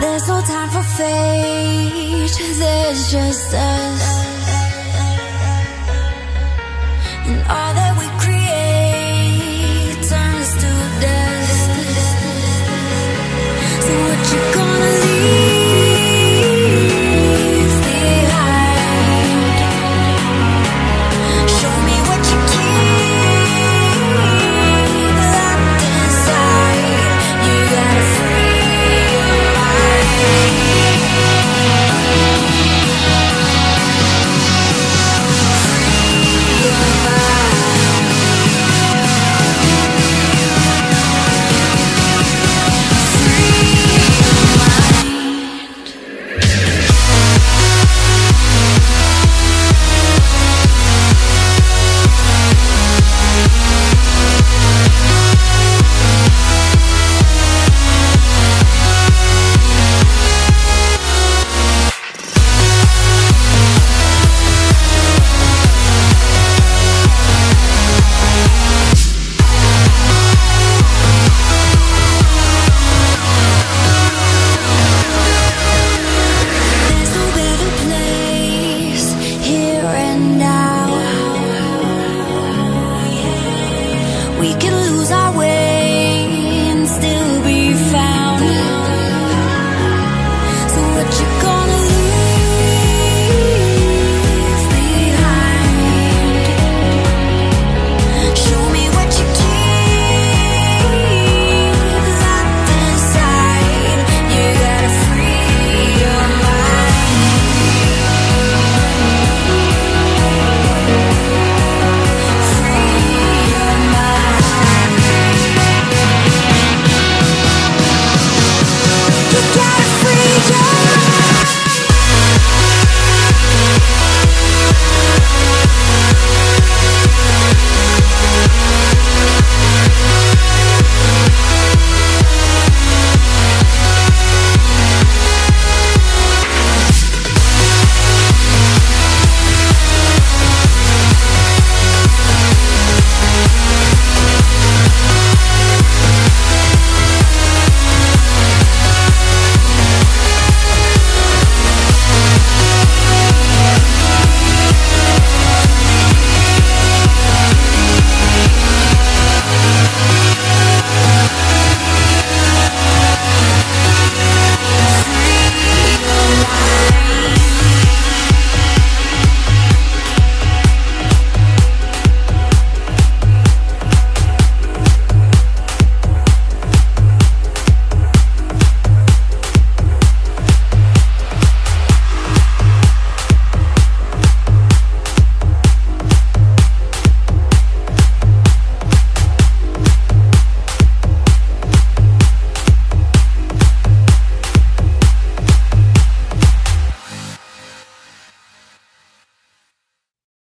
There's no time for fate, there's just us. And all that